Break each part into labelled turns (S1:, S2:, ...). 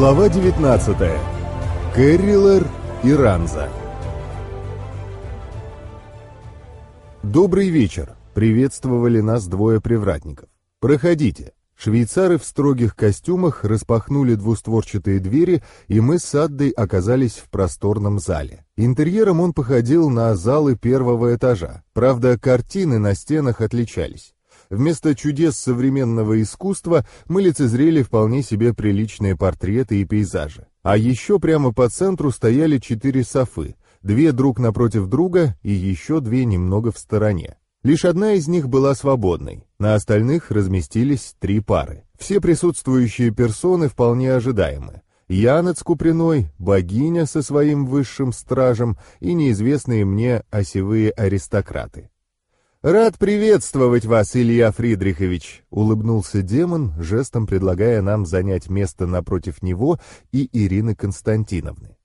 S1: Глава 19. Кэррилер и Ранза. Добрый вечер. Приветствовали нас двое привратников. Проходите. Швейцары в строгих костюмах распахнули двустворчатые двери, и мы с Аддой оказались в просторном зале. Интерьером он походил на залы первого этажа. Правда, картины на стенах отличались. Вместо чудес современного искусства мы лицезрели вполне себе приличные портреты и пейзажи. А еще прямо по центру стояли четыре софы, две друг напротив друга и еще две немного в стороне. Лишь одна из них была свободной, на остальных разместились три пары. Все присутствующие персоны вполне ожидаемы. Янец Куприной, богиня со своим высшим стражем и неизвестные мне осевые аристократы. «Рад приветствовать вас, Илья Фридрихович», — улыбнулся демон, жестом предлагая нам занять место напротив него и Ирины Константиновны.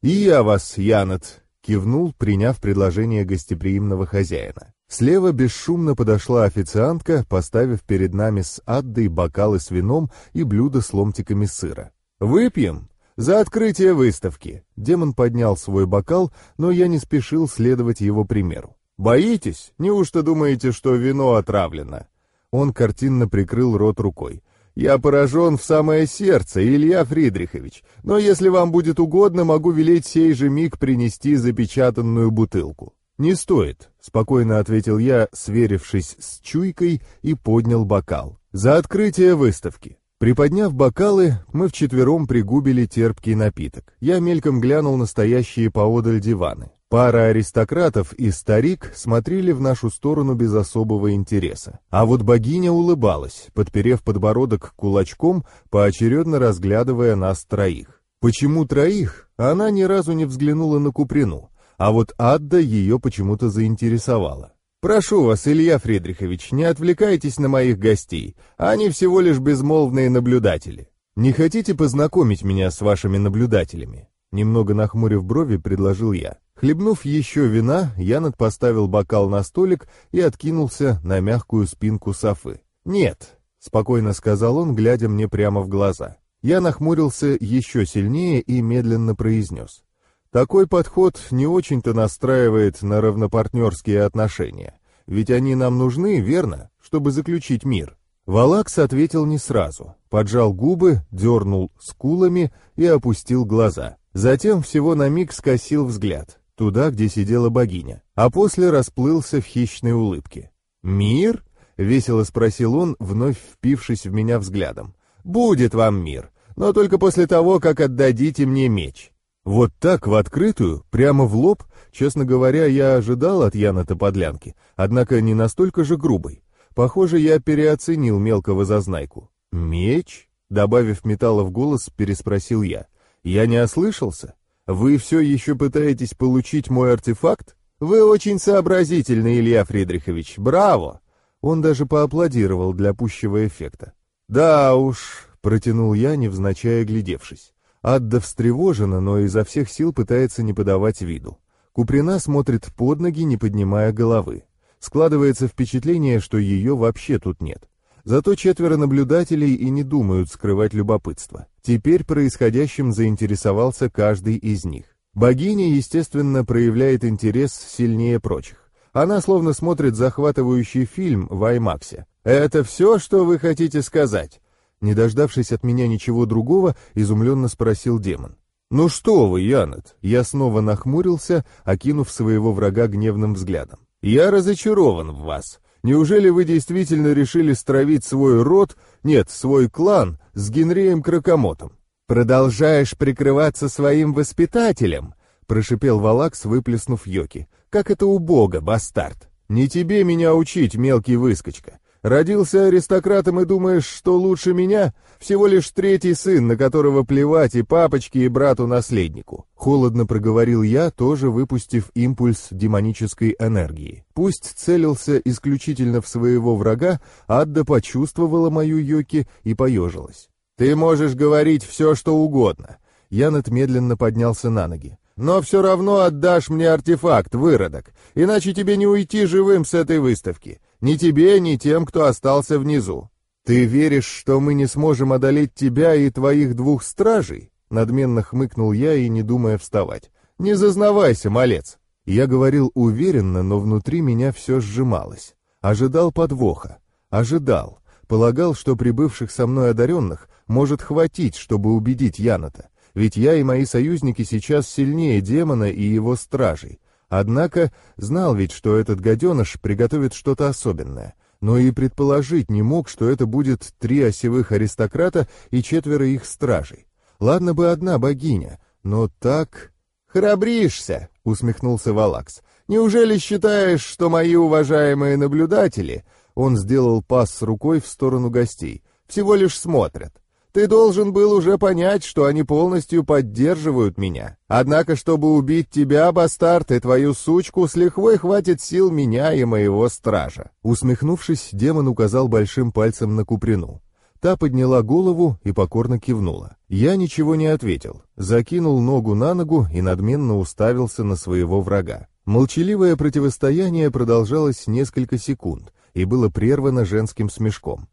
S1: «И я вас, Янет», — кивнул, приняв предложение гостеприимного хозяина. Слева бесшумно подошла официантка, поставив перед нами с Аддой бокалы с вином и блюдо с ломтиками сыра. «Выпьем? За открытие выставки!» Демон поднял свой бокал, но я не спешил следовать его примеру. «Боитесь? Неужто думаете, что вино отравлено?» Он картинно прикрыл рот рукой. «Я поражен в самое сердце, Илья Фридрихович, но если вам будет угодно, могу велеть сей же миг принести запечатанную бутылку». «Не стоит», — спокойно ответил я, сверившись с чуйкой, и поднял бокал. «За открытие выставки». Приподняв бокалы, мы вчетвером пригубили терпкий напиток. Я мельком глянул на стоящие поодаль диваны. Пара аристократов и старик смотрели в нашу сторону без особого интереса. А вот богиня улыбалась, подперев подбородок кулачком, поочередно разглядывая нас троих. Почему троих? Она ни разу не взглянула на Куприну а вот Адда ее почему-то заинтересовала. «Прошу вас, Илья Фридрихович, не отвлекайтесь на моих гостей, они всего лишь безмолвные наблюдатели. Не хотите познакомить меня с вашими наблюдателями?» Немного нахмурив брови, предложил я. Хлебнув еще вина, Янат поставил бокал на столик и откинулся на мягкую спинку софы. «Нет», — спокойно сказал он, глядя мне прямо в глаза. Я нахмурился еще сильнее и медленно произнес. Такой подход не очень-то настраивает на равнопартнерские отношения. Ведь они нам нужны, верно, чтобы заключить мир. Валакс ответил не сразу. Поджал губы, дернул скулами и опустил глаза. Затем всего на миг скосил взгляд, туда, где сидела богиня, а после расплылся в хищной улыбке. «Мир?» — весело спросил он, вновь впившись в меня взглядом. «Будет вам мир, но только после того, как отдадите мне меч. Вот так, в открытую, прямо в лоб, честно говоря, я ожидал от Яна-то подлянки, однако не настолько же грубой. Похоже, я переоценил мелкого зазнайку. «Меч?» — добавив металла в голос, переспросил я. «Я не ослышался? Вы все еще пытаетесь получить мой артефакт? Вы очень сообразительный, Илья Фридрихович, браво!» Он даже поаплодировал для пущего эффекта. «Да уж», — протянул я, невзначай глядевшись. Адда встревожена, но изо всех сил пытается не подавать виду. Куприна смотрит под ноги, не поднимая головы. Складывается впечатление, что ее вообще тут нет. Зато четверо наблюдателей и не думают скрывать любопытство. Теперь происходящим заинтересовался каждый из них. Богиня, естественно, проявляет интерес сильнее прочих. Она словно смотрит захватывающий фильм в Аймаксе. «Это все, что вы хотите сказать?» Не дождавшись от меня ничего другого, изумленно спросил демон. «Ну что вы, Янет?» Я снова нахмурился, окинув своего врага гневным взглядом. «Я разочарован в вас. Неужели вы действительно решили стравить свой род, нет, свой клан, с Генрием Кракомотом? Продолжаешь прикрываться своим воспитателем?» Прошипел Валакс, выплеснув йоки. «Как это убого, бастард! Не тебе меня учить, мелкий выскочка. Родился аристократом и думаешь, что лучше меня? Всего лишь третий сын, на которого плевать и папочке, и брату-наследнику. Холодно проговорил я, тоже выпустив импульс демонической энергии. Пусть целился исключительно в своего врага, Адда почувствовала мою йоки и поежилась. «Ты можешь говорить все, что угодно». Янет медленно поднялся на ноги. «Но все равно отдашь мне артефакт, выродок, иначе тебе не уйти живым с этой выставки. Ни тебе, ни тем, кто остался внизу. «Ты веришь, что мы не сможем одолеть тебя и твоих двух стражей?» Надменно хмыкнул я и не думая вставать. «Не зазнавайся, малец!» Я говорил уверенно, но внутри меня все сжималось. Ожидал подвоха. Ожидал. Полагал, что прибывших со мной одаренных может хватить, чтобы убедить Яната. Ведь я и мои союзники сейчас сильнее демона и его стражей. Однако знал ведь, что этот гаденыш приготовит что-то особенное. Но и предположить не мог, что это будет три осевых аристократа и четверо их стражей. Ладно бы одна богиня, но так... «Храбришься!» — усмехнулся Валакс. «Неужели считаешь, что мои уважаемые наблюдатели...» Он сделал пас с рукой в сторону гостей. «Всего лишь смотрят. Ты должен был уже понять, что они полностью поддерживают меня. Однако, чтобы убить тебя, бастард, и твою сучку, с лихвой хватит сил меня и моего стража». Усмехнувшись, демон указал большим пальцем на Куприну. Та подняла голову и покорно кивнула. Я ничего не ответил, закинул ногу на ногу и надменно уставился на своего врага. Молчаливое противостояние продолжалось несколько секунд и было прервано женским смешком.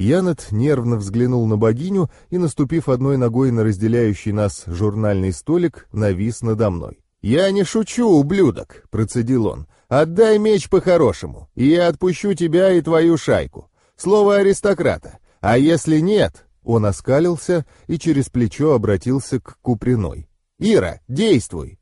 S1: Янет нервно взглянул на богиню и, наступив одной ногой на разделяющий нас журнальный столик, навис надо мной. «Я не шучу, ублюдок!» — процедил он. «Отдай меч по-хорошему, и я отпущу тебя и твою шайку. Слово аристократа. А если нет...» Он оскалился и через плечо обратился к Куприной. «Ира, действуй!»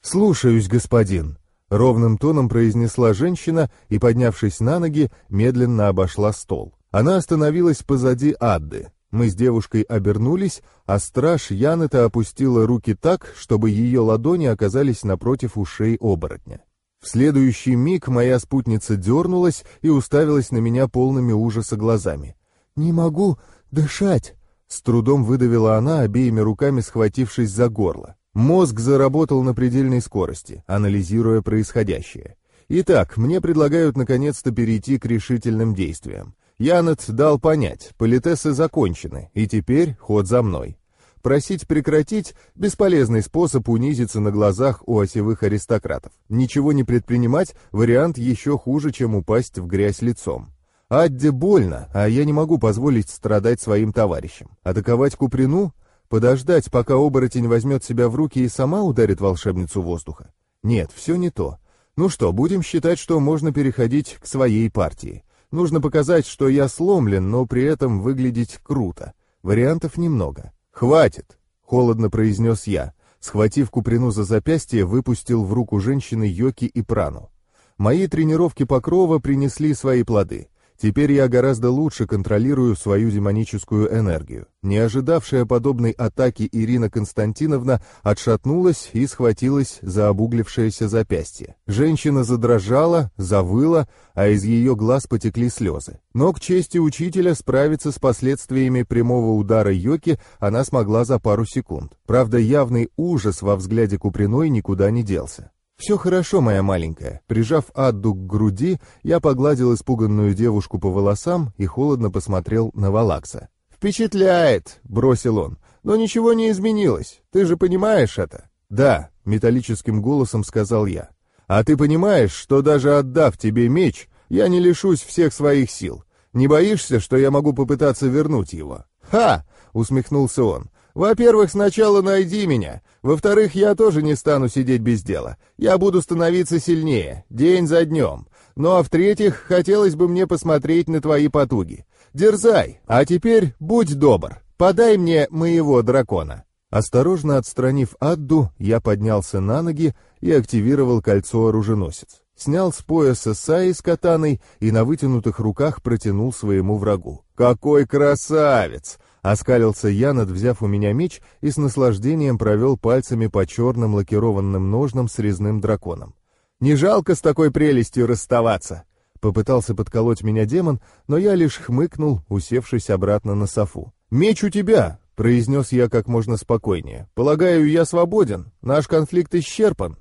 S1: «Слушаюсь, господин», — ровным тоном произнесла женщина и, поднявшись на ноги, медленно обошла стол. Она остановилась позади Адды. Мы с девушкой обернулись, а страж Янета опустила руки так, чтобы ее ладони оказались напротив ушей оборотня. В следующий миг моя спутница дернулась и уставилась на меня полными ужаса глазами. «Не могу дышать!» С трудом выдавила она, обеими руками схватившись за горло. Мозг заработал на предельной скорости, анализируя происходящее. Итак, мне предлагают наконец-то перейти к решительным действиям. Янет дал понять, политесы закончены, и теперь ход за мной. Просить прекратить — бесполезный способ унизиться на глазах у осевых аристократов. Ничего не предпринимать — вариант еще хуже, чем упасть в грязь лицом. Адде больно, а я не могу позволить страдать своим товарищам. Атаковать Куприну? Подождать, пока оборотень возьмет себя в руки и сама ударит волшебницу воздуха? Нет, все не то. Ну что, будем считать, что можно переходить к своей партии. Нужно показать, что я сломлен, но при этом выглядеть круто. Вариантов немного. «Хватит!» — холодно произнес я. Схватив Куприну за запястье, выпустил в руку женщины Йоки и Прану. Мои тренировки Покрова принесли свои плоды. Теперь я гораздо лучше контролирую свою демоническую энергию. Не ожидавшая подобной атаки Ирина Константиновна отшатнулась и схватилась за обуглившееся запястье. Женщина задрожала, завыла, а из ее глаз потекли слезы. Но к чести учителя справиться с последствиями прямого удара Йоки она смогла за пару секунд. Правда, явный ужас во взгляде Куприной никуда не делся. «Все хорошо, моя маленькая». Прижав Адду к груди, я погладил испуганную девушку по волосам и холодно посмотрел на Валакса. «Впечатляет!» — бросил он. «Но ничего не изменилось. Ты же понимаешь это?» «Да», — металлическим голосом сказал я. «А ты понимаешь, что даже отдав тебе меч, я не лишусь всех своих сил? Не боишься, что я могу попытаться вернуть его?» «Ха!» — усмехнулся он. Во-первых, сначала найди меня. Во-вторых, я тоже не стану сидеть без дела. Я буду становиться сильнее, день за днем. Ну а в-третьих, хотелось бы мне посмотреть на твои потуги. Дерзай, а теперь будь добр, подай мне моего дракона». Осторожно отстранив Адду, я поднялся на ноги и активировал кольцо оруженосец. Снял с пояса Саи с катаной и на вытянутых руках протянул своему врагу. «Какой красавец!» Оскалился Янат, взяв у меня меч, и с наслаждением провел пальцами по черным лакированным ножнам с резным драконом. «Не жалко с такой прелестью расставаться!» Попытался подколоть меня демон, но я лишь хмыкнул, усевшись обратно на софу. «Меч у тебя!» — произнес я как можно спокойнее. «Полагаю, я свободен. Наш конфликт исчерпан».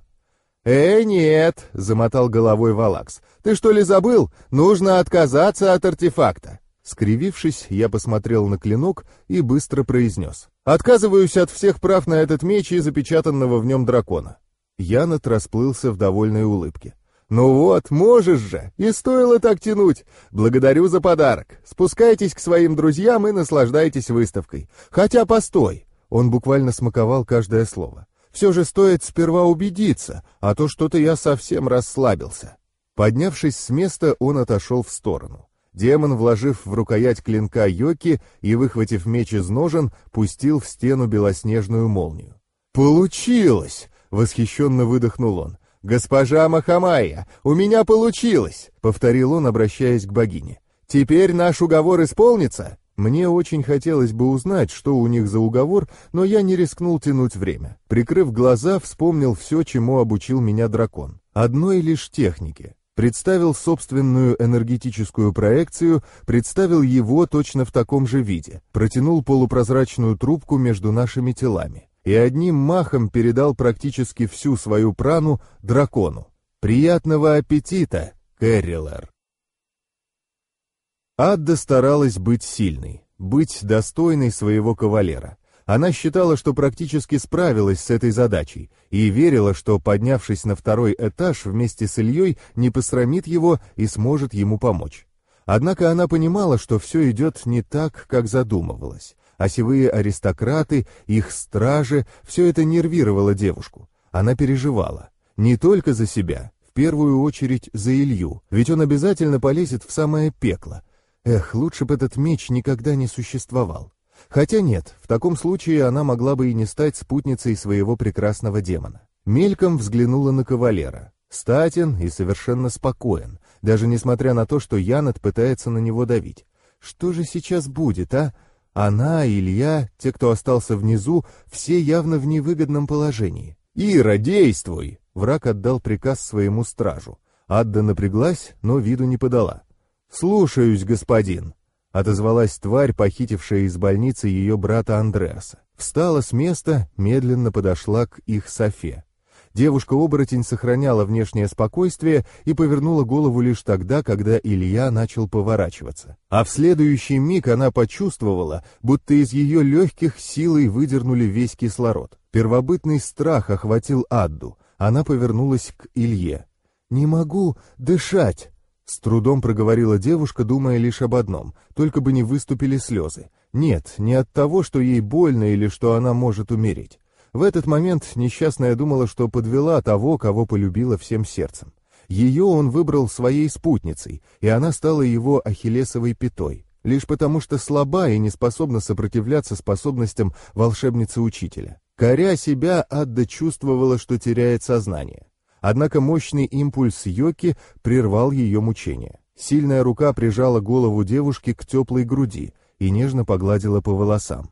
S1: «Э, нет!» — замотал головой Валакс. «Ты что ли забыл? Нужно отказаться от артефакта. Скривившись, я посмотрел на клинок и быстро произнес. «Отказываюсь от всех прав на этот меч и запечатанного в нем дракона». Янат расплылся в довольной улыбке. «Ну вот, можешь же, и стоило так тянуть. Благодарю за подарок. Спускайтесь к своим друзьям и наслаждайтесь выставкой. Хотя постой!» Он буквально смаковал каждое слово. «Все же стоит сперва убедиться, а то что-то я совсем расслабился». Поднявшись с места, он отошел в сторону. Демон, вложив в рукоять клинка Йоки и выхватив меч из ножен, пустил в стену белоснежную молнию. «Получилось!» — восхищенно выдохнул он. «Госпожа Махамая, у меня получилось!» — повторил он, обращаясь к богине. «Теперь наш уговор исполнится?» Мне очень хотелось бы узнать, что у них за уговор, но я не рискнул тянуть время. Прикрыв глаза, вспомнил все, чему обучил меня дракон. Одной лишь технике представил собственную энергетическую проекцию, представил его точно в таком же виде, протянул полупрозрачную трубку между нашими телами и одним махом передал практически всю свою прану дракону. «Приятного аппетита, Кэррилэр!» Адда старалась быть сильной, быть достойной своего кавалера. Она считала, что практически справилась с этой задачей и верила, что, поднявшись на второй этаж вместе с Ильей, не посрамит его и сможет ему помочь. Однако она понимала, что все идет не так, как задумывалась. Осевые аристократы, их стражи, все это нервировало девушку. Она переживала. Не только за себя, в первую очередь за Илью, ведь он обязательно полезет в самое пекло. Эх, лучше бы этот меч никогда не существовал. Хотя нет, в таком случае она могла бы и не стать спутницей своего прекрасного демона. Мельком взглянула на кавалера. Статен и совершенно спокоен, даже несмотря на то, что Янет пытается на него давить. Что же сейчас будет, а? Она, Илья, те, кто остался внизу, все явно в невыгодном положении. «Ира, действуй!» Враг отдал приказ своему стражу. Адда напряглась, но виду не подала. «Слушаюсь, господин», — отозвалась тварь, похитившая из больницы ее брата Андреаса. Встала с места, медленно подошла к их Софе. Девушка-оборотень сохраняла внешнее спокойствие и повернула голову лишь тогда, когда Илья начал поворачиваться. А в следующий миг она почувствовала, будто из ее легких силой выдернули весь кислород. Первобытный страх охватил Адду. Она повернулась к Илье. «Не могу дышать!» С трудом проговорила девушка, думая лишь об одном, только бы не выступили слезы. Нет, не от того, что ей больно или что она может умереть. В этот момент несчастная думала, что подвела того, кого полюбила всем сердцем. Ее он выбрал своей спутницей, и она стала его ахиллесовой пятой, лишь потому что слаба и не способна сопротивляться способностям волшебницы-учителя. Коря себя, Адда чувствовала, что теряет сознание. Однако мощный импульс Йоки прервал ее мучения. Сильная рука прижала голову девушки к теплой груди и нежно погладила по волосам.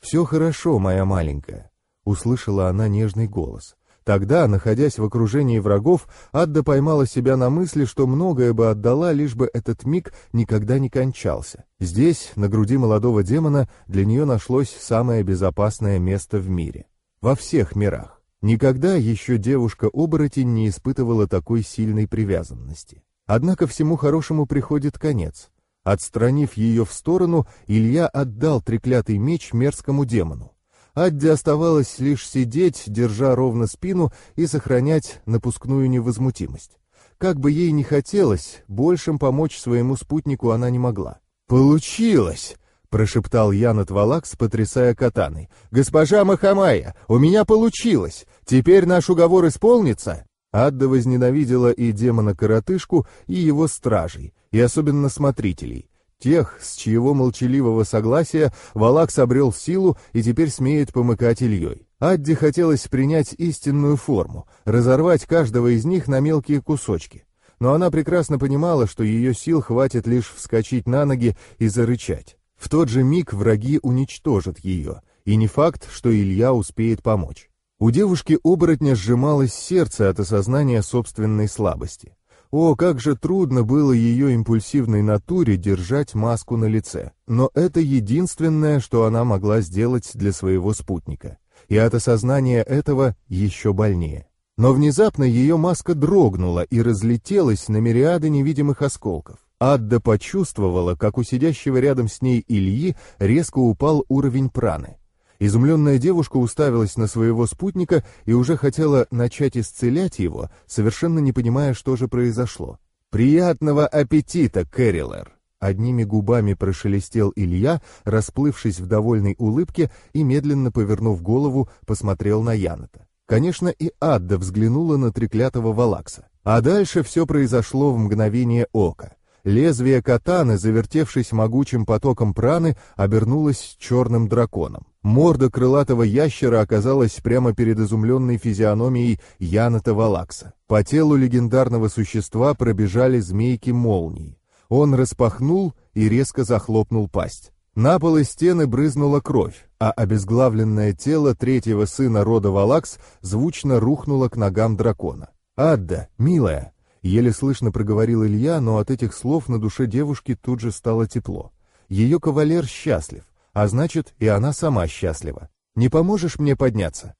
S1: «Все хорошо, моя маленькая», — услышала она нежный голос. Тогда, находясь в окружении врагов, Адда поймала себя на мысли, что многое бы отдала, лишь бы этот миг никогда не кончался. Здесь, на груди молодого демона, для нее нашлось самое безопасное место в мире. Во всех мирах. Никогда еще девушка-оборотень не испытывала такой сильной привязанности. Однако всему хорошему приходит конец. Отстранив ее в сторону, Илья отдал треклятый меч мерзкому демону. Адде оставалось лишь сидеть, держа ровно спину и сохранять напускную невозмутимость. Как бы ей ни хотелось, большим помочь своему спутнику она не могла. «Получилось!» — прошептал Янат Валакс, потрясая катаной. «Госпожа Махамая, у меня получилось! Теперь наш уговор исполнится!» Адда возненавидела и демона-коротышку, и его стражей, и особенно смотрителей. Тех, с чьего молчаливого согласия Валакс обрел силу и теперь смеет помыкать Ильей. Адде хотелось принять истинную форму, разорвать каждого из них на мелкие кусочки. Но она прекрасно понимала, что ее сил хватит лишь вскочить на ноги и зарычать. В тот же миг враги уничтожат ее, и не факт, что Илья успеет помочь. У девушки-оборотня сжималось сердце от осознания собственной слабости. О, как же трудно было ее импульсивной натуре держать маску на лице. Но это единственное, что она могла сделать для своего спутника. И от осознания этого еще больнее. Но внезапно ее маска дрогнула и разлетелась на мириады невидимых осколков. Адда почувствовала, как у сидящего рядом с ней Ильи резко упал уровень праны. Изумленная девушка уставилась на своего спутника и уже хотела начать исцелять его, совершенно не понимая, что же произошло. «Приятного аппетита, Кэррилэр!» Одними губами прошелестел Илья, расплывшись в довольной улыбке и, медленно повернув голову, посмотрел на Яната. Конечно, и Адда взглянула на треклятого Валакса. А дальше все произошло в мгновение ока. Лезвие катаны, завертевшись могучим потоком праны, обернулось черным драконом. Морда крылатого ящера оказалась прямо перед изумленной физиономией Яната Валакса. По телу легендарного существа пробежали змейки молний. Он распахнул и резко захлопнул пасть. На пол и стены брызнула кровь, а обезглавленное тело третьего сына рода Валакс звучно рухнуло к ногам дракона. «Адда, милая!» — еле слышно проговорил Илья, но от этих слов на душе девушки тут же стало тепло. Ее кавалер счастлив, а значит, и она сама счастлива. Не поможешь мне подняться?»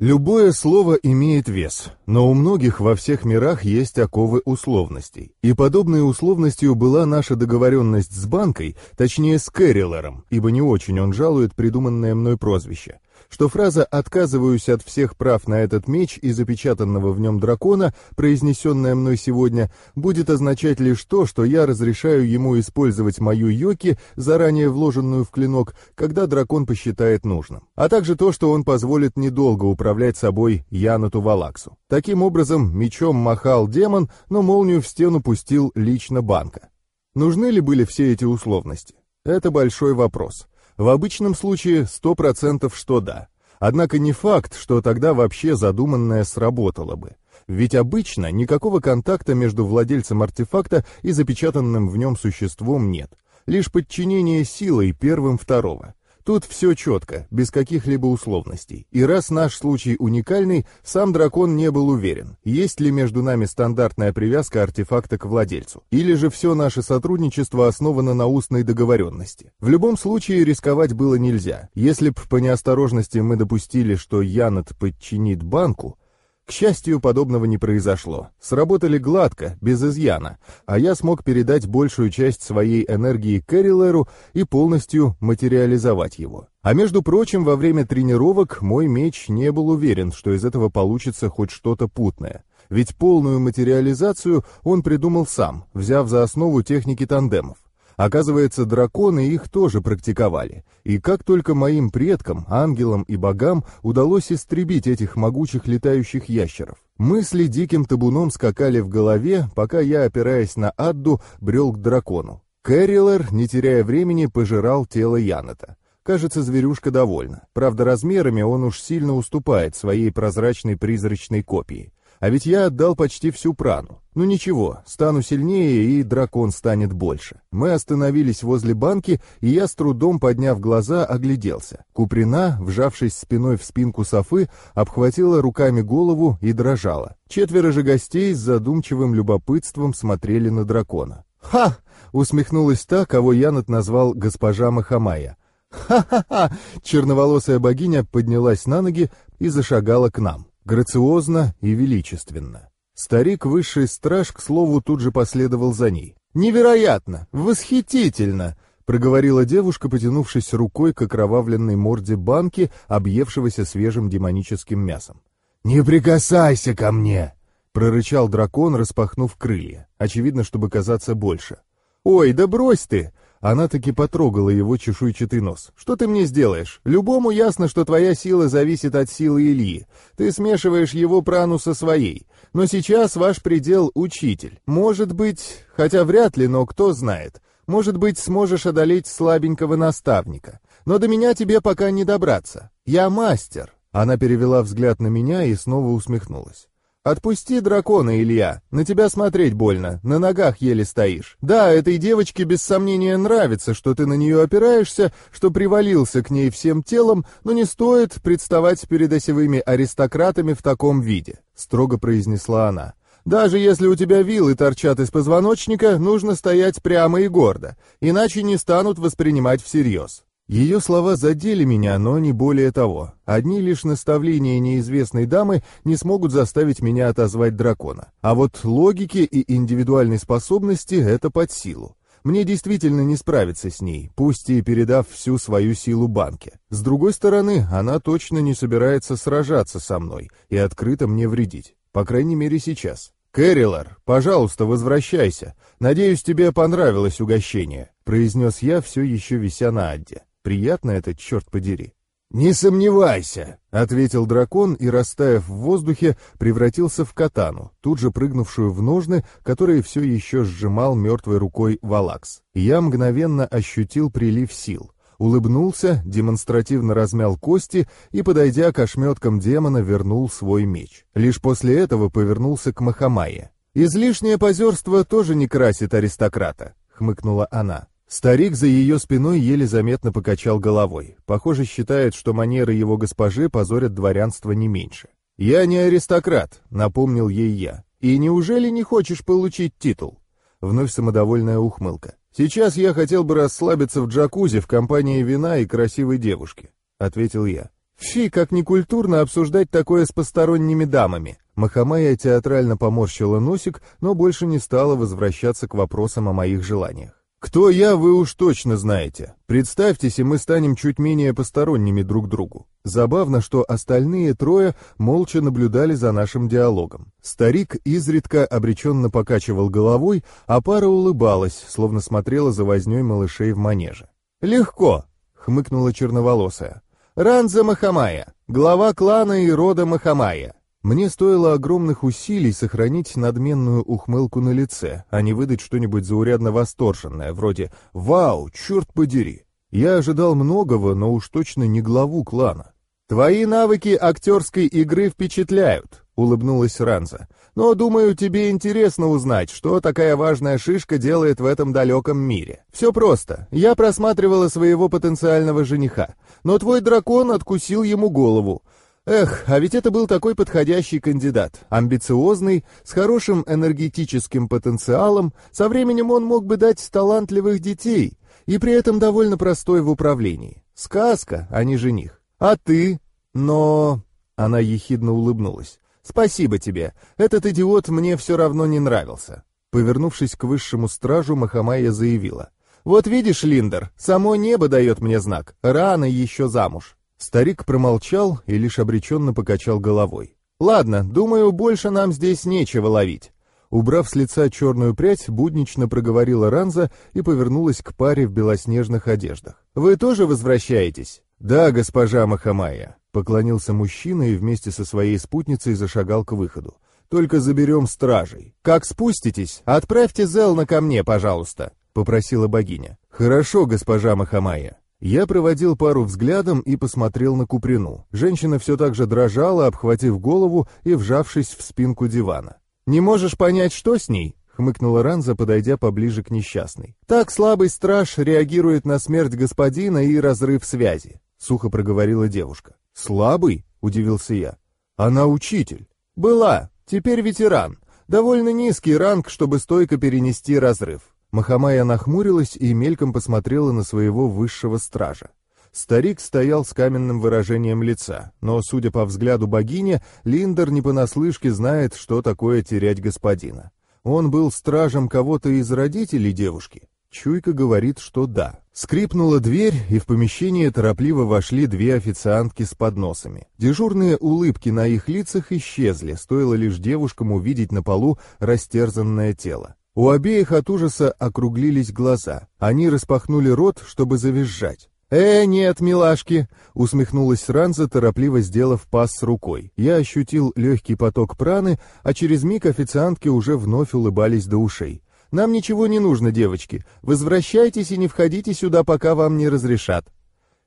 S1: Любое слово имеет вес, но у многих во всех мирах есть оковы условностей. И подобной условностью была наша договоренность с банкой, точнее с Кэррилером, ибо не очень он жалует придуманное мной прозвище — что фраза «отказываюсь от всех прав на этот меч и запечатанного в нем дракона», произнесенная мной сегодня, будет означать лишь то, что я разрешаю ему использовать мою йоки, заранее вложенную в клинок, когда дракон посчитает нужным. А также то, что он позволит недолго управлять собой Янату Валаксу. Таким образом, мечом махал демон, но молнию в стену пустил лично банка. Нужны ли были все эти условности? Это большой вопрос. В обычном случае 100% что да. Однако не факт, что тогда вообще задуманное сработало бы. Ведь обычно никакого контакта между владельцем артефакта и запечатанным в нем существом нет. Лишь подчинение силой первым второго. Тут все четко, без каких-либо условностей. И раз наш случай уникальный, сам дракон не был уверен, есть ли между нами стандартная привязка артефакта к владельцу, или же все наше сотрудничество основано на устной договоренности. В любом случае рисковать было нельзя. Если б по неосторожности мы допустили, что Янат подчинит банку, к счастью, подобного не произошло. Сработали гладко, без изъяна, а я смог передать большую часть своей энергии Кэррилеру и полностью материализовать его. А между прочим, во время тренировок мой меч не был уверен, что из этого получится хоть что-то путное. Ведь полную материализацию он придумал сам, взяв за основу техники тандемов. Оказывается, драконы их тоже практиковали. И как только моим предкам, ангелам и богам удалось истребить этих могучих летающих ящеров. Мысли диким табуном скакали в голове, пока я, опираясь на Адду, брел к дракону. Кэррилер, не теряя времени, пожирал тело Яната. Кажется, зверюшка довольна. Правда, размерами он уж сильно уступает своей прозрачной призрачной копии. А ведь я отдал почти всю прану. Ну ничего, стану сильнее, и дракон станет больше. Мы остановились возле банки, и я с трудом, подняв глаза, огляделся. Куприна, вжавшись спиной в спинку Софы, обхватила руками голову и дрожала. Четверо же гостей с задумчивым любопытством смотрели на дракона. «Ха!» — усмехнулась та, кого Янат назвал госпожа Махамая. «Ха-ха-ха!» Черноволосая богиня поднялась на ноги и зашагала к нам грациозно и величественно. Старик высший страж, к слову, тут же последовал за ней. «Невероятно! Восхитительно!» — проговорила девушка, потянувшись рукой к окровавленной морде банки, объевшегося свежим демоническим мясом. «Не прикасайся ко мне!» — прорычал дракон, распахнув крылья, очевидно, чтобы казаться больше. «Ой, да брось ты!» Она таки потрогала его чешуйчатый нос. «Что ты мне сделаешь? Любому ясно, что твоя сила зависит от силы Ильи. Ты смешиваешь его прану со своей. Но сейчас ваш предел — учитель. Может быть, хотя вряд ли, но кто знает. Может быть, сможешь одолеть слабенького наставника. Но до меня тебе пока не добраться. Я мастер». Она перевела взгляд на меня и снова усмехнулась. «Отпусти дракона, Илья. На тебя смотреть больно, на ногах еле стоишь. Да, этой девочке без сомнения нравится, что ты на нее опираешься, что привалился к ней всем телом, но не стоит представать перед осевыми аристократами в таком виде», — строго произнесла она. «Даже если у тебя вилы торчат из позвоночника, нужно стоять прямо и гордо, иначе не станут воспринимать всерьез». Ее слова задели меня, но не более того. Одни лишь наставления неизвестной дамы не смогут заставить меня отозвать дракона. А вот логики и индивидуальной способности — это под силу. Мне действительно не справиться с ней, пусть и передав всю свою силу банке. С другой стороны, она точно не собирается сражаться со мной и открыто мне вредить. По крайней мере, сейчас. «Кэррилар, пожалуйста, возвращайся. Надеюсь, тебе понравилось угощение», — произнес я, все еще вися на Адде. «Приятно это, черт подери». «Не сомневайся», — ответил дракон и, растаяв в воздухе, превратился в катану, тут же прыгнувшую в ножны, которые все еще сжимал мертвой рукой Валакс. Я мгновенно ощутил прилив сил, улыбнулся, демонстративно размял кости и, подойдя к ошметкам демона, вернул свой меч. Лишь после этого повернулся к Махамае. «Излишнее позерство тоже не красит аристократа», — хмыкнула она. Старик за ее спиной еле заметно покачал головой. Похоже, считает, что манеры его госпожи позорят дворянство не меньше. «Я не аристократ», — напомнил ей я. «И неужели не хочешь получить титул?» Вновь самодовольная ухмылка. «Сейчас я хотел бы расслабиться в джакузи в компании вина и красивой девушки», — ответил я. «Фи, как некультурно обсуждать такое с посторонними дамами». Махамая театрально поморщила носик, но больше не стала возвращаться к вопросам о моих желаниях. Кто я, вы уж точно знаете. Представьтесь, и мы станем чуть менее посторонними друг другу. Забавно, что остальные трое молча наблюдали за нашим диалогом. Старик изредка обреченно покачивал головой, а пара улыбалась, словно смотрела за вознёй малышей в манеже. «Легко!» — хмыкнула черноволосая. «Ранза Махамая, глава клана и рода Махамая. Мне стоило огромных усилий сохранить надменную ухмылку на лице, а не выдать что-нибудь заурядно восторженное, вроде «Вау, черт подери!». Я ожидал многого, но уж точно не главу клана. «Твои навыки актерской игры впечатляют», — улыбнулась Ранза. «Но, думаю, тебе интересно узнать, что такая важная шишка делает в этом далеком мире. Все просто. Я просматривала своего потенциального жениха, но твой дракон откусил ему голову. Эх, а ведь это был такой подходящий кандидат. Амбициозный, с хорошим энергетическим потенциалом, со временем он мог бы дать талантливых детей, и при этом довольно простой в управлении. Сказка, а не жених. А ты? Но... Она ехидно улыбнулась. «Спасибо тебе. Этот идиот мне все равно не нравился». Повернувшись к высшему стражу, Махамая заявила. «Вот видишь, Линдер, само небо дает мне знак. Рано еще замуж. Старик промолчал и лишь обреченно покачал головой. «Ладно, думаю, больше нам здесь нечего ловить». Убрав с лица черную прядь, буднично проговорила Ранза и повернулась к паре в белоснежных одеждах. «Вы тоже возвращаетесь?» «Да, госпожа Махамая», — поклонился мужчина и вместе со своей спутницей зашагал к выходу. «Только заберем стражей. Как спуститесь, отправьте Зелна ко мне, пожалуйста», — попросила богиня. «Хорошо, госпожа Махамая». Я проводил пару взглядом и посмотрел на Куприну. Женщина все так же дрожала, обхватив голову и вжавшись в спинку дивана. «Не можешь понять, что с ней?» — хмыкнула Ранза, подойдя поближе к несчастной. «Так слабый страж реагирует на смерть господина и разрыв связи», — сухо проговорила девушка. «Слабый?» — удивился я. «Она учитель». «Была, теперь ветеран. Довольно низкий ранг, чтобы стойко перенести разрыв. Махамая нахмурилась и мельком посмотрела на своего высшего стража. Старик стоял с каменным выражением лица, но, судя по взгляду богини, Линдер не понаслышке знает, что такое терять господина. Он был стражем кого-то из родителей девушки. Чуйка говорит, что да. Скрипнула дверь, и в помещение торопливо вошли две официантки с подносами. Дежурные улыбки на их лицах исчезли, стоило лишь девушкам увидеть на полу растерзанное тело. У обеих от ужаса округлились глаза. Они распахнули рот, чтобы завизжать. «Э, нет, милашки!» — усмехнулась Ранза, торопливо сделав пас рукой. Я ощутил легкий поток праны, а через миг официантки уже вновь улыбались до ушей. «Нам ничего не нужно, девочки. Возвращайтесь и не входите сюда, пока вам не разрешат».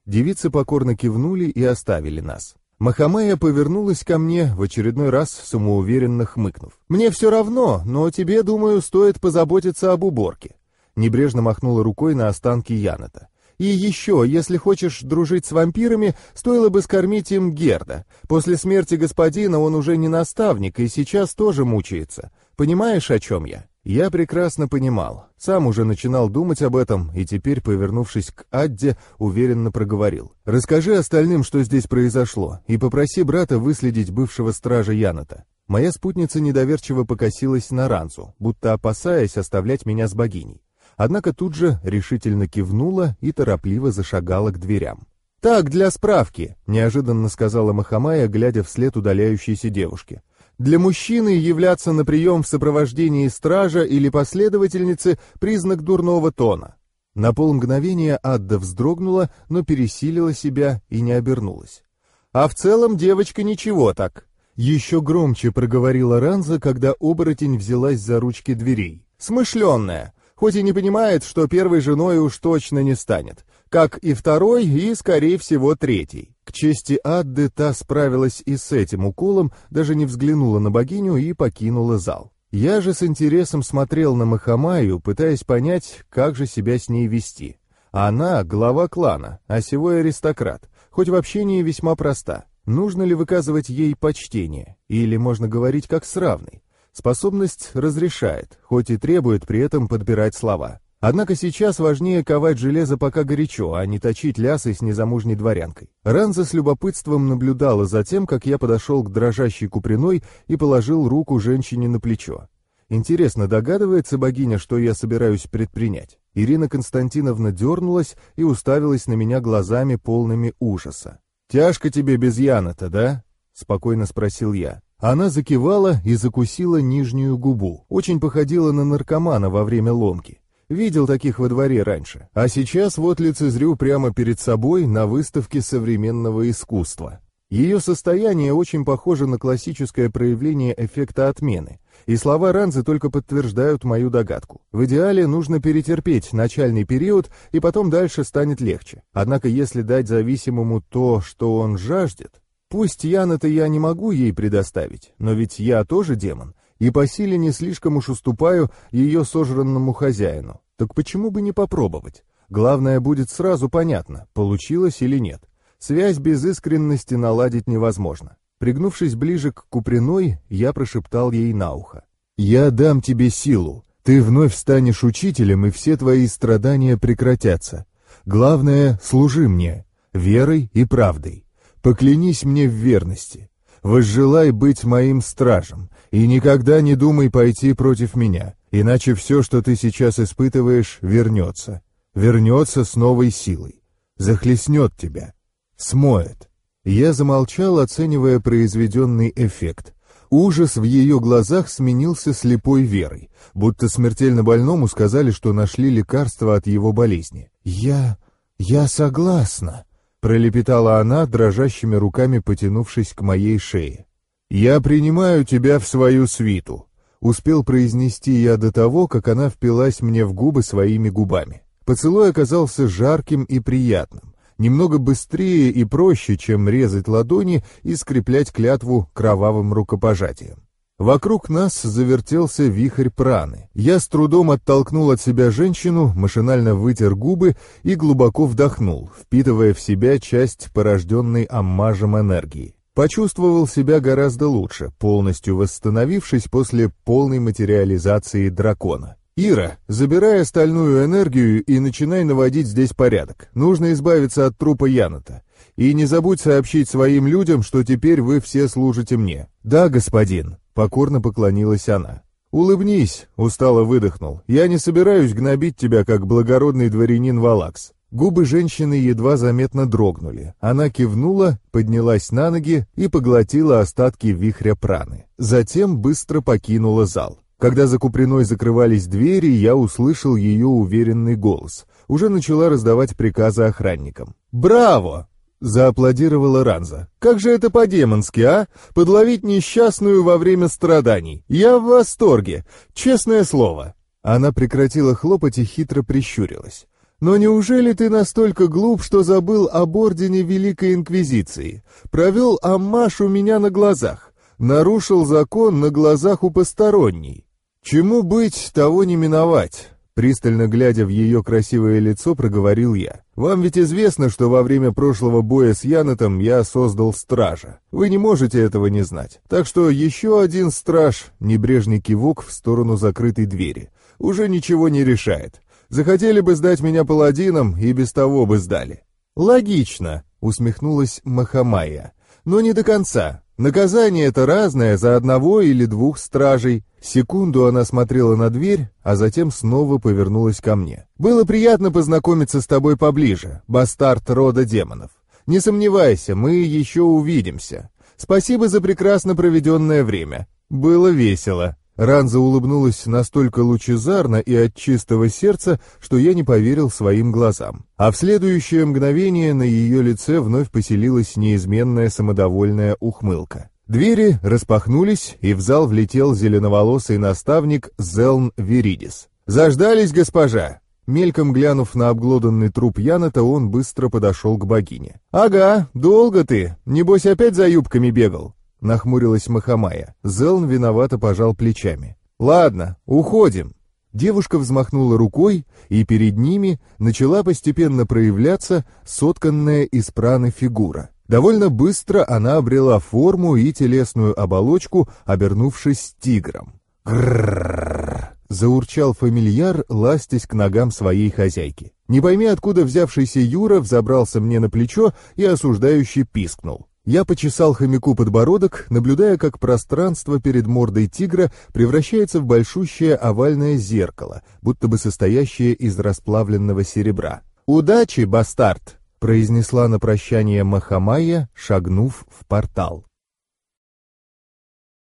S1: Девицы покорно кивнули и оставили нас. Махамая повернулась ко мне, в очередной раз самоуверенно хмыкнув. «Мне все равно, но тебе, думаю, стоит позаботиться об уборке». Небрежно махнула рукой на останки Яната. «И еще, если хочешь дружить с вампирами, стоило бы скормить им Герда. После смерти господина он уже не наставник и сейчас тоже мучается. Понимаешь, о чем я?» Я прекрасно понимал, сам уже начинал думать об этом, и теперь, повернувшись к Адде, уверенно проговорил. «Расскажи остальным, что здесь произошло, и попроси брата выследить бывшего стража Яната». Моя спутница недоверчиво покосилась на Ранцу, будто опасаясь оставлять меня с богиней. однако тут же решительно кивнула и торопливо зашагала к дверям. «Так, для справки», — неожиданно сказала Махамая, глядя вслед удаляющейся девушке. «Для мужчины являться на прием в сопровождении стража или последовательницы — признак дурного тона». На полмгновения Адда вздрогнула, но пересилила себя и не обернулась. «А в целом девочка ничего так», — еще громче проговорила Ранза, когда оборотень взялась за ручки дверей. «Смышленная, хоть и не понимает, что первой женой уж точно не станет как и второй и, скорее всего, третий. К чести Адды та справилась и с этим уколом, даже не взглянула на богиню и покинула зал. Я же с интересом смотрел на Махамаю, пытаясь понять, как же себя с ней вести. Она — глава клана, а сего аристократ, хоть в общении весьма проста. Нужно ли выказывать ей почтение, или можно говорить как с равной? Способность разрешает, хоть и требует при этом подбирать слова. Однако сейчас важнее ковать железо пока горячо, а не точить лясы с незамужней дворянкой. Ранза с любопытством наблюдала за тем, как я подошел к дрожащей куприной и положил руку женщине на плечо. Интересно, догадывается богиня, что я собираюсь предпринять? Ирина Константиновна дернулась и уставилась на меня глазами полными ужаса. «Тяжко тебе без Яна-то, да?» — спокойно спросил я. Она закивала и закусила нижнюю губу. Очень походила на наркомана во время ломки. Видел таких во дворе раньше. А сейчас вот лицезрю прямо перед собой на выставке современного искусства. Ее состояние очень похоже на классическое проявление эффекта отмены, и слова Ранзы только подтверждают мою догадку. В идеале нужно перетерпеть начальный период, и потом дальше станет легче. Однако если дать зависимому то, что он жаждет, пусть Яна-то я не могу ей предоставить, но ведь я тоже демон, и по силе не слишком уж уступаю ее сожранному хозяину. Так почему бы не попробовать? Главное будет сразу понятно, получилось или нет. Связь без искренности наладить невозможно. Пригнувшись ближе к Куприной, я прошептал ей на ухо. «Я дам тебе силу. Ты вновь станешь учителем, и все твои страдания прекратятся. Главное, служи мне, верой и правдой. Поклянись мне в верности. Возжелай быть моим стражем, и никогда не думай пойти против меня, иначе все, что ты сейчас испытываешь, вернется. Вернется с новой силой. Захлестнет тебя. Смоет. Я замолчал, оценивая произведенный эффект. Ужас в ее глазах сменился слепой верой, будто смертельно больному сказали, что нашли лекарство от его болезни. «Я... я согласна», пролепетала она, дрожащими руками потянувшись к моей шее. «Я принимаю тебя в свою свиту», — успел произнести я до того, как она впилась мне в губы своими губами. Поцелуй оказался жарким и приятным, немного быстрее и проще, чем резать ладони и скреплять клятву кровавым рукопожатием. Вокруг нас завертелся вихрь праны. Я с трудом оттолкнул от себя женщину, машинально вытер губы и глубоко вдохнул, впитывая в себя часть порожденной аммажем энергии. Почувствовал себя гораздо лучше, полностью восстановившись после полной материализации дракона. «Ира, забирай остальную энергию и начинай наводить здесь порядок. Нужно избавиться от трупа Яната. И не забудь сообщить своим людям, что теперь вы все служите мне». «Да, господин», Покорно поклонилась она. «Улыбнись», — устало выдохнул. «Я не собираюсь гнобить тебя, как благородный дворянин Валакс». Губы женщины едва заметно дрогнули. Она кивнула, поднялась на ноги и поглотила остатки вихря праны. Затем быстро покинула зал. Когда за Куприной закрывались двери, я услышал ее уверенный голос. Уже начала раздавать приказы охранникам. «Браво! Зааплодировала Ранза. «Как же это по-демонски, а? Подловить несчастную во время страданий. Я в восторге, честное слово». Она прекратила хлопать и хитро прищурилась. «Но неужели ты настолько глуп, что забыл об ордене Великой Инквизиции? Провел аммаш у меня на глазах, нарушил закон на глазах у посторонней. Чему быть, того не миновать. Пристально глядя в ее красивое лицо, проговорил я. «Вам ведь известно, что во время прошлого боя с Янотом я создал стража. Вы не можете этого не знать. Так что еще один страж, небрежный кивок в сторону закрытой двери, уже ничего не решает. Захотели бы сдать меня паладином, и без того бы сдали». «Логично», — усмехнулась Махамая. «Но не до конца. Наказание это разное за одного или двух стражей. Секунду она смотрела на дверь, а затем снова повернулась ко мне. «Было приятно познакомиться с тобой поближе, бастард рода демонов. Не сомневайся, мы еще увидимся. Спасибо за прекрасно проведенное время. Было весело». Ранза улыбнулась настолько лучезарно и от чистого сердца, что я не поверил своим глазам. А в следующее мгновение на ее лице вновь поселилась неизменная самодовольная ухмылка. Двери распахнулись, и в зал влетел зеленоволосый наставник Зелн Веридис. «Заждались, госпожа!» Мельком глянув на обглоданный труп Яната, он быстро подошел к богине. «Ага, долго ты. Небось, опять за юбками бегал?» — нахмурилась Махамая. Зелн виновато пожал плечами. «Ладно, уходим». Девушка взмахнула рукой, и перед ними начала постепенно проявляться сотканная из праны фигура. Довольно быстро она обрела форму и телесную оболочку, обернувшись тигром. «Грррррр!» — заурчал фамильяр, ластясь к ногам своей хозяйки. Не пойми, откуда взявшийся Юра взобрался мне на плечо и осуждающе пискнул. Я почесал хомяку подбородок, наблюдая, как пространство перед мордой тигра превращается в большущее овальное зеркало, будто бы состоящее из расплавленного серебра. «Удачи, бастард!» — произнесла на прощание Махамая, шагнув в портал.